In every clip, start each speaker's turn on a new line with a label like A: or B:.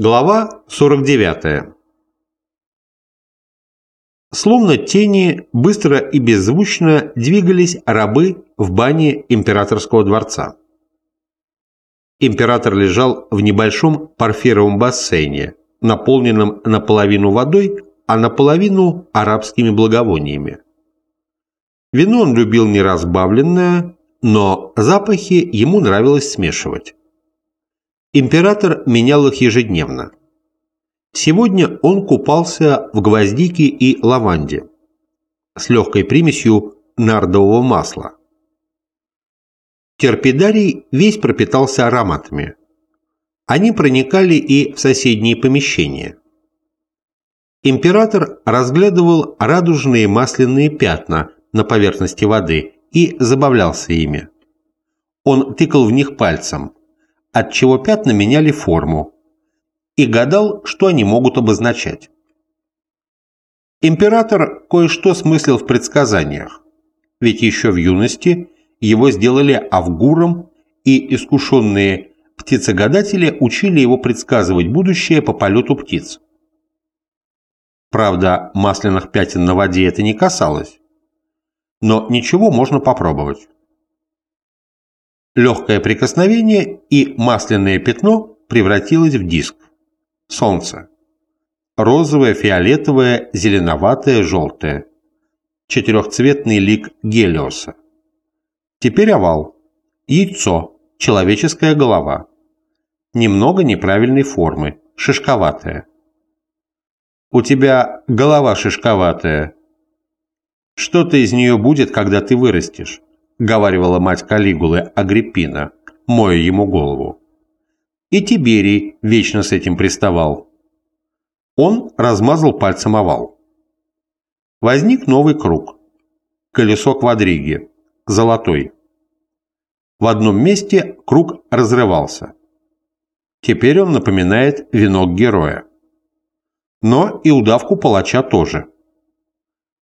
A: Глава 49. Словно тени, быстро и беззвучно двигались рабы в бане императорского дворца. Император лежал в небольшом парфировом бассейне, наполненном наполовину водой, а наполовину арабскими благовониями. Вино он любил неразбавленное, но запахи ему нравилось смешивать. Император менял их ежедневно. Сегодня он купался в гвоздике и лаванде с легкой примесью нардового масла. Терпидарий весь пропитался ароматами. Они проникали и в соседние помещения. Император разглядывал радужные масляные пятна на поверхности воды и забавлялся ими. Он тыкал в них пальцем – отчего пятна меняли форму, и гадал, что они могут обозначать. Император кое-что смыслил в предсказаниях, ведь еще в юности его сделали авгуром, и искушенные птицегадатели учили его предсказывать будущее по полету птиц. Правда, масляных пятен на воде это не касалось, но ничего можно попробовать. Легкое прикосновение, и масляное пятно превратилось в диск. Солнце. Розовое, фиолетовое, зеленоватое, желтое. Четырехцветный лик Гелиоса. Теперь овал. Яйцо. Человеческая голова. Немного неправильной формы. Шишковатая. У тебя голова шишковатая. Что-то из нее будет, когда ты вырастешь. — говаривала мать Калигулы Агриппина, моя ему голову. И Тиберий вечно с этим приставал. Он размазал пальцем овал. Возник новый круг. Колесо квадриги. Золотой. В одном месте круг разрывался. Теперь он напоминает венок героя. Но и удавку палача тоже.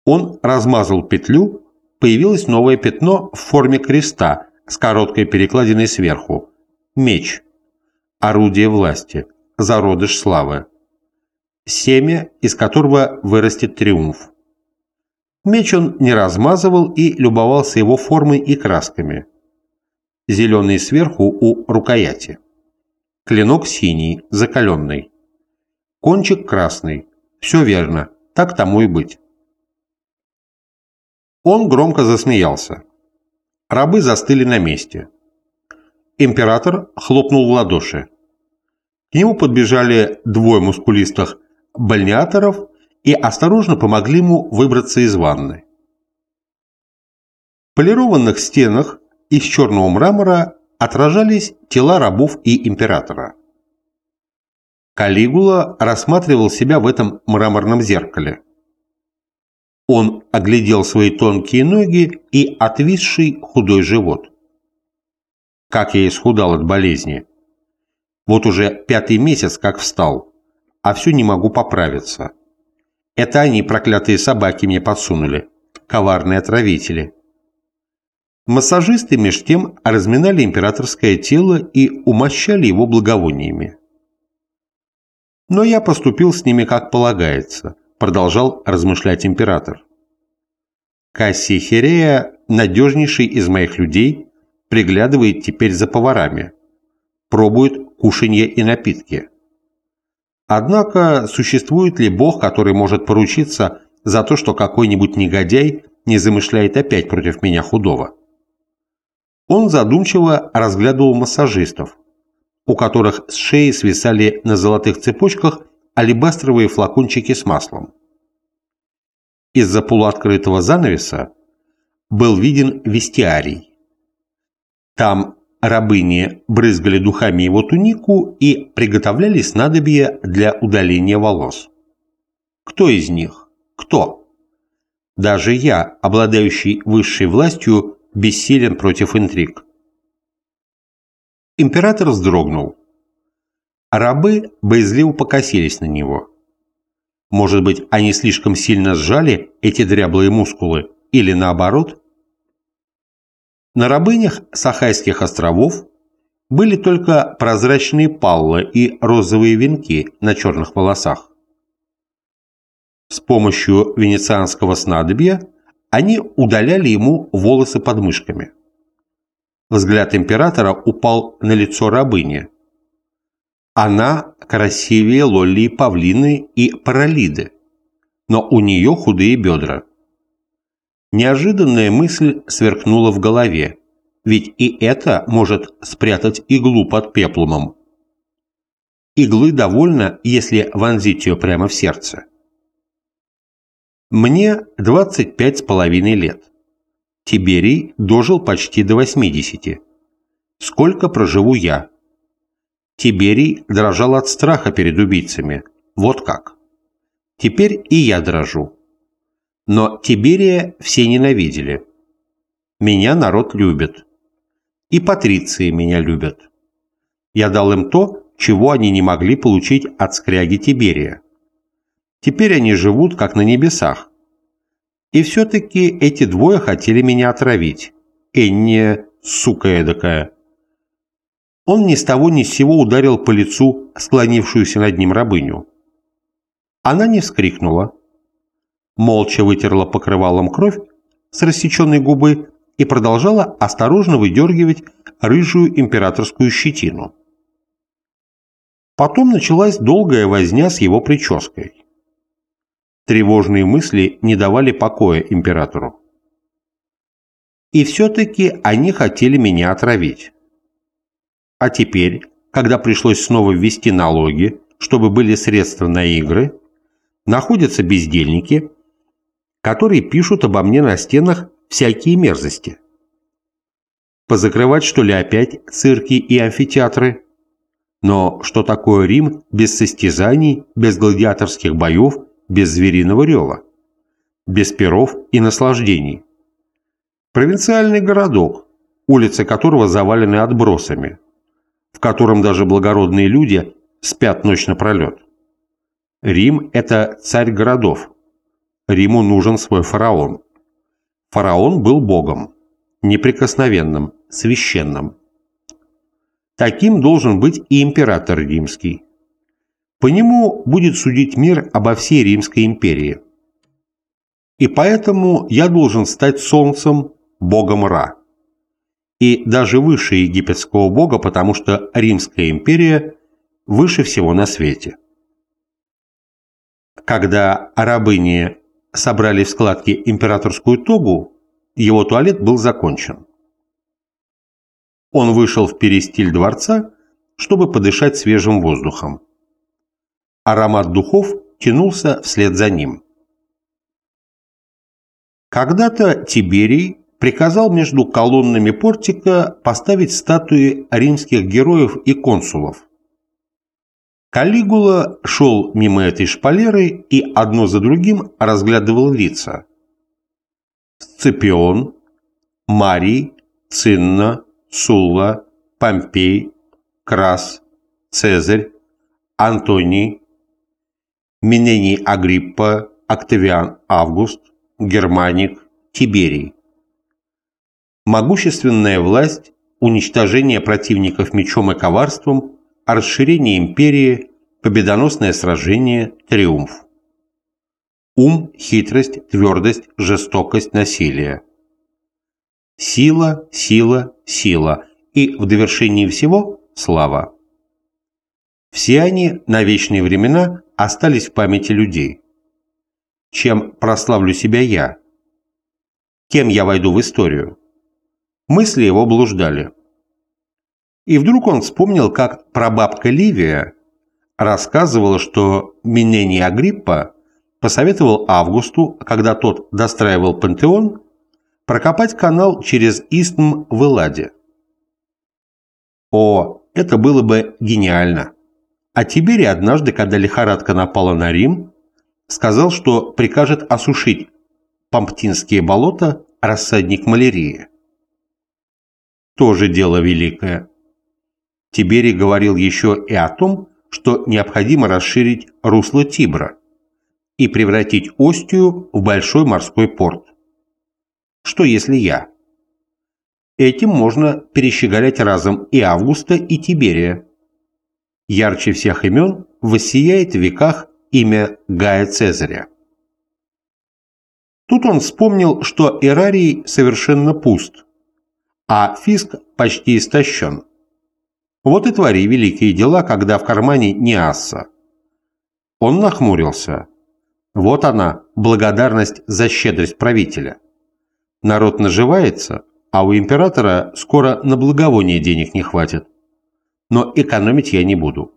A: Он размазал петлю появилось новое пятно в форме креста с короткой перекладиной сверху. Меч. Орудие власти. Зародыш славы. Семя, из которого вырастет триумф. Меч он не размазывал и любовался его формой и красками. Зеленый сверху у рукояти. Клинок синий, закаленный. Кончик красный. Все верно, так тому и быть. Он громко засмеялся. Рабы застыли на месте. Император хлопнул в ладоши. К нему подбежали двое мускулистых бальниаторов и осторожно помогли ему выбраться из ванны. В полированных стенах из черного мрамора отражались тела рабов и императора. Калигула рассматривал себя в этом мраморном зеркале. Он оглядел свои тонкие ноги и отвисший худой живот. Как я исхудал от болезни. Вот уже пятый месяц как встал, а все не могу поправиться. Это они, проклятые собаки, мне подсунули. Коварные отравители. Массажисты меж тем разминали императорское тело и умощали его благовониями. Но я поступил с ними как полагается – продолжал размышлять император. Кассий Херея, надежнейший из моих людей, приглядывает теперь за поварами, пробует кушанье и напитки. Однако, существует ли Бог, который может поручиться за то, что какой-нибудь негодяй не замышляет опять против меня худого? Он задумчиво разглядывал массажистов, у которых с шеи свисали на золотых цепочках алебастровые флакончики с маслом. Из-за полуоткрытого занавеса был виден вестиарий. Там рабыни брызгали духами его тунику и приготовляли снадобья для удаления волос. Кто из них? Кто? Даже я, обладающий высшей властью, бессилен против интриг. Император вздрогнул. Рабы боязливо покосились на него. Может быть, они слишком сильно сжали эти дряблые мускулы, или наоборот? На рабынях Сахайских островов были только прозрачные паллы и розовые венки на черных волосах. С помощью венецианского снадобья они удаляли ему волосы под мышками. Взгляд императора упал на лицо рабыни. Она красивее Лолли Павлины и Паралиды, но у нее худые бедра. Неожиданная мысль сверкнула в голове, ведь и это может спрятать иглу под пеплумом. Иглы довольно, если вонзить ее прямо в сердце. Мне 25 с половиной лет. Тиберий дожил почти до 80. Сколько проживу я? Тиберий дрожал от страха перед убийцами. Вот как. Теперь и я дрожу. Но Тиберия все ненавидели. Меня народ любит. И патриции меня любят. Я дал им то, чего они не могли получить от скряги Тиберия. Теперь они живут, как на небесах. И все-таки эти двое хотели меня отравить. Энни, сука эдакая. Он ни с того ни с сего ударил по лицу склонившуюся над ним рабыню. Она не вскрикнула. Молча вытерла покрывалом кровь с рассеченной губы и продолжала осторожно выдергивать рыжую императорскую щетину. Потом началась долгая возня с его прической. Тревожные мысли не давали покоя императору. И все-таки они хотели меня отравить. А теперь, когда пришлось снова ввести налоги, чтобы были средства на игры, находятся бездельники, которые пишут обо мне на стенах всякие мерзости. Позакрывать, что ли, опять цирки и амфитеатры? Но что такое Рим без состязаний, без гладиаторских боев – без звериного рева, без перов и наслаждений. Провинциальный городок, улицы которого завалены отбросами, в котором даже благородные люди спят ночь напролет. Рим – это царь городов. Риму нужен свой фараон. Фараон был богом, неприкосновенным, священным. Таким должен быть и император римский. По нему будет судить мир обо всей Римской империи. И поэтому я должен стать солнцем, богом Ра. И даже выше египетского бога, потому что Римская империя выше всего на свете. Когда рабыни собрали в складке императорскую тогу, его туалет был закончен. Он вышел в перестиль дворца, чтобы подышать свежим воздухом. Аромат духов тянулся вслед за ним. Когда-то Тиберий приказал между колоннами портика поставить статуи римских героев и консулов. Калигула шел мимо этой шпалеры и одно за другим разглядывал лица. Сципион, Марий, Цинна, Сулла, Помпей, Крас, Цезарь, Антоний, Минений Агриппа, Октавиан Август, Германик, Тиберий. Могущественная власть, уничтожение противников мечом и коварством, расширение империи, победоносное сражение, триумф. Ум, хитрость, твердость, жестокость, насилие. Сила, сила, сила. И в довершении всего – слава. Все они на вечные времена остались в памяти людей. Чем прославлю себя я? Кем я войду в историю? Мысли его блуждали. И вдруг он вспомнил, как прабабка Ливия рассказывала, что Минений Агриппа посоветовал Августу, когда тот достраивал пантеон, прокопать канал через Истм в Элладе. О, это было бы гениально! А Тиберий однажды, когда лихорадка напала на Рим, сказал, что прикажет осушить Памптинские болота, рассадник малярии. Тоже дело великое. Тиберий говорил еще и о том, что необходимо расширить русло Тибра и превратить Остию в большой морской порт. Что если я? Этим можно перещеголять разом и Августа, и Тиберия. Ярче всех имен воссияет в веках имя Гая Цезаря. Тут он вспомнил, что Эрарий совершенно пуст, а Фиск почти истощен. Вот и твори великие дела, когда в кармане не асса. Он нахмурился. Вот она, благодарность за щедрость правителя. Народ наживается, а у императора скоро на благовоние денег не хватит. Но экономить я не буду.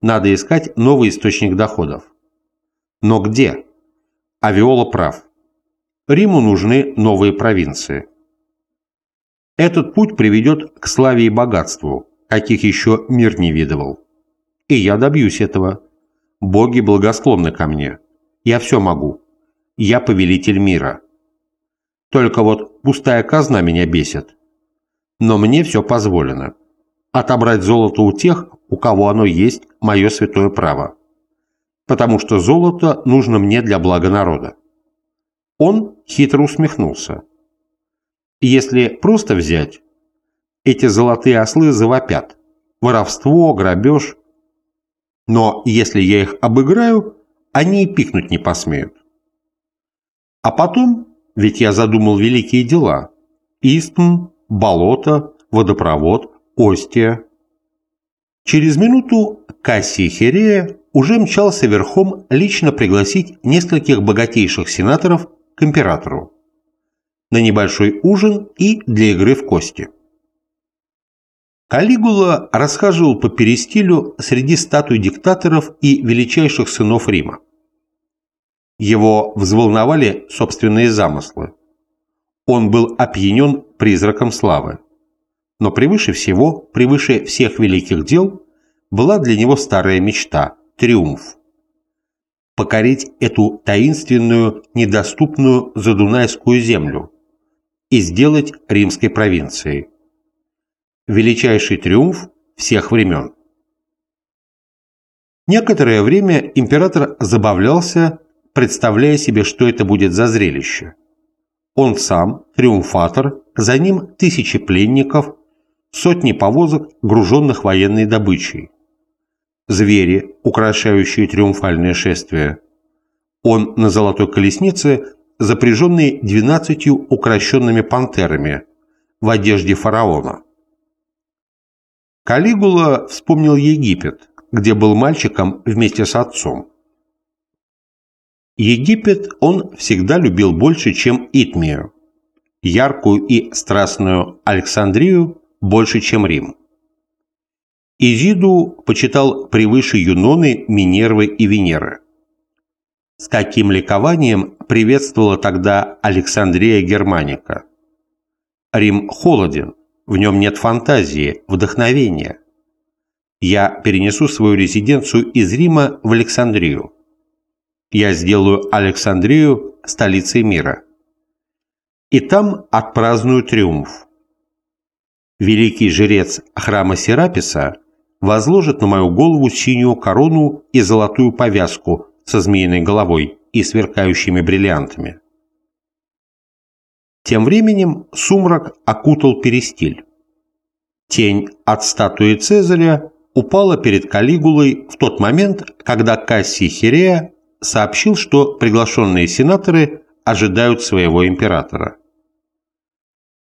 A: Надо искать новый источник доходов. Но где? Авиола прав. Риму нужны новые провинции. Этот путь приведет к славе и богатству, каких еще мир не видывал. И я добьюсь этого. Боги благосклонны ко мне. Я все могу. Я повелитель мира. Только вот пустая казна меня бесит. Но мне все позволено. Отобрать золото у тех, у кого оно есть, мое святое право. Потому что золото нужно мне для блага народа. Он хитро усмехнулся. Если просто взять, эти золотые ослы завопят. Воровство, грабеж. Но если я их обыграю, они и пикнуть не посмеют. А потом, ведь я задумал великие дела. Истм, болото, водопровод, Остия. Через минуту Кассий Херея уже мчался верхом лично пригласить нескольких богатейших сенаторов к императору на небольшой ужин и для игры в кости. Калигула расхаживал по перестилю среди статуй диктаторов и величайших сынов Рима. Его взволновали собственные замыслы. Он был опьянен призраком славы. Но превыше всего, превыше всех великих дел, была для него старая мечта – триумф. Покорить эту таинственную, недоступную задунайскую землю и сделать римской провинцией – величайший триумф всех времен. Некоторое время император забавлялся, представляя себе, что это будет за зрелище. Он сам, триумфатор, за ним тысячи пленников, сотни повозок, груженных военной добычей. Звери, украшающие триумфальное шествие. Он на золотой колеснице, запряженный двенадцатью укращенными пантерами, в одежде фараона. Калигула вспомнил Египет, где был мальчиком вместе с отцом. Египет он всегда любил больше, чем Итмию, яркую и страстную Александрию больше, чем Рим. Изиду почитал превыше Юноны, Минервы и Венеры. С каким ликованием приветствовала тогда Александрия Германика. Рим холоден, в нем нет фантазии, вдохновения. Я перенесу свою резиденцию из Рима в Александрию. Я сделаю Александрию столицей мира. И там отпраздную триумф. Великий жрец храма Сераписа возложит на мою голову синюю корону и золотую повязку со змеиной головой и сверкающими бриллиантами. Тем временем сумрак окутал перестиль. Тень от статуи Цезаря упала перед Калигулой в тот момент, когда Кассий Хирея сообщил, что приглашенные сенаторы ожидают своего императора.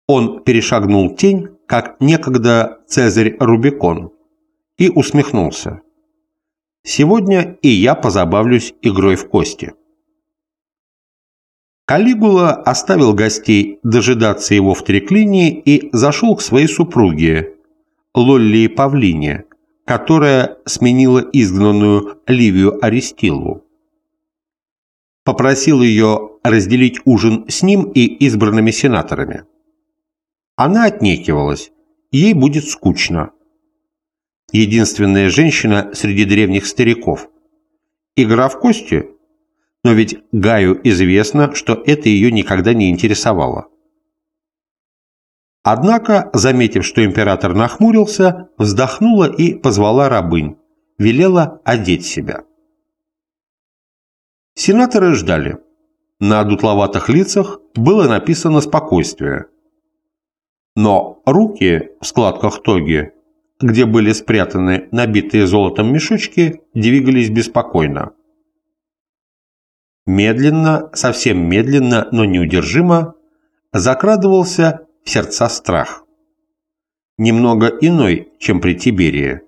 A: Он перешагнул тень, как некогда Цезарь Рубикон, и усмехнулся. «Сегодня и я позабавлюсь игрой в кости». Калигула оставил гостей дожидаться его в треклине и зашел к своей супруге, Лоллии Павлине, которая сменила изгнанную Ливию Аристилу. Попросил ее разделить ужин с ним и избранными сенаторами. Она отнекивалась, ей будет скучно. Единственная женщина среди древних стариков. Игра в кости – но ведь Гаю известно, что это ее никогда не интересовало. Однако, заметив, что император нахмурился, вздохнула и позвала рабынь, велела одеть себя. Сенаторы ждали. На дутловатых лицах было написано «спокойствие». Но руки в складках тоги, где были спрятаны набитые золотом мешочки, двигались беспокойно. Медленно, совсем медленно, но неудержимо, закрадывался в сердца страх. Немного иной, чем при Тиберии.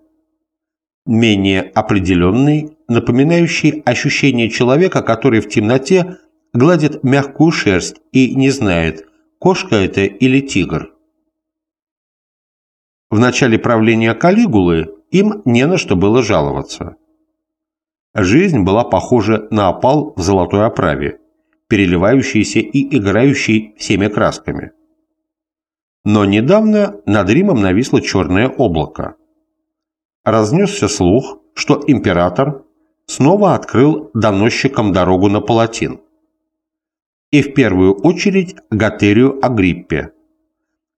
A: Менее определенный, напоминающий ощущение человека, который в темноте гладит мягкую шерсть и не знает, кошка это или тигр. В начале правления Калигулы им не на что было жаловаться. Жизнь была похожа на опал в золотой оправе, переливающийся и играющий всеми красками. Но недавно над Римом нависло черное облако. Разнесся слух, что император снова открыл доносчикам дорогу на Палатин. И в первую очередь Гатерию Агриппе,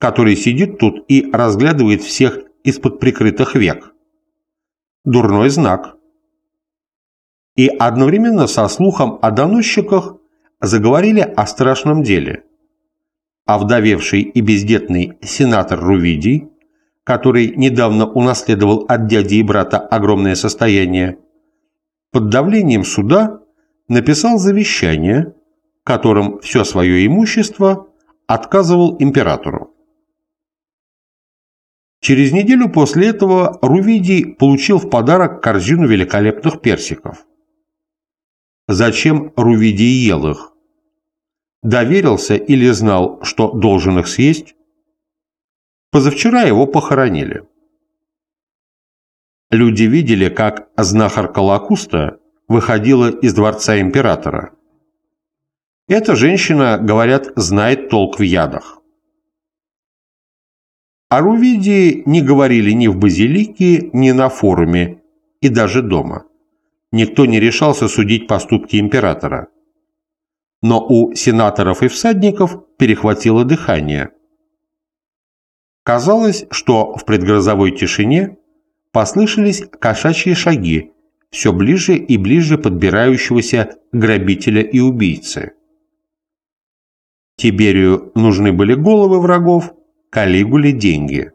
A: который сидит тут и разглядывает всех из-под прикрытых век. Дурной знак. И одновременно со слухом о доносчиках заговорили о страшном деле. Овдовевший и бездетный сенатор Рувидий, который недавно унаследовал от дяди и брата огромное состояние, под давлением суда написал завещание, которым все свое имущество отказывал императору. Через неделю после этого Рувидий получил в подарок корзину великолепных персиков. Зачем Рувидий ел их? Доверился или знал, что должен их съесть? Позавчера его похоронили. Люди видели, как знахарка Лакуста выходила из дворца императора. Эта женщина, говорят, знает толк в ядах. О Рувидии не говорили ни в базилике, ни на форуме, и даже дома. Никто не решался судить поступки императора. Но у сенаторов и всадников перехватило дыхание. Казалось, что в предгрозовой тишине послышались кошачьи шаги, все ближе и ближе подбирающегося грабителя и убийцы. Тиберию нужны были головы врагов, Калигуле деньги.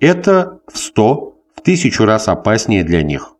A: Это в сто, в тысячу раз опаснее для них.